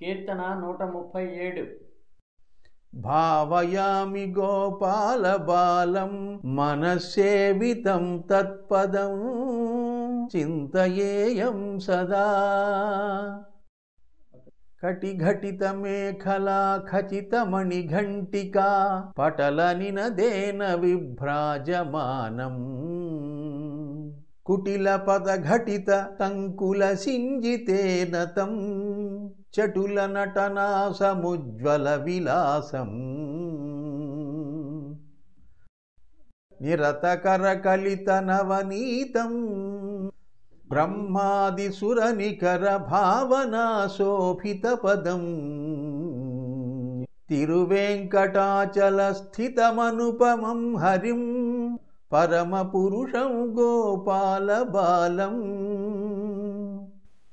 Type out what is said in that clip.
కీర్తన నూట ముప్పై ఏడు. భావయామి గోపాల బాలం మనసేవితం తత్పదం చింతయేయం సదా. కటిఘటితమేఖలా ఖచితమణిఘంటికా పటలనినదేన విభ్రాజమానం కుటిల కుటిలపదఘటిత తంకుల సింజితేనతం చటుల నటనా సముజ్వల విలాసం నిరతకరకలిత నవనీతం. బ్రహ్మాదిసురనికర భావనా శోభిత పదం. తిరువేంకటాచల స్థితమనుపమం హరిం. పరమపురుషం గోపాల బాలం.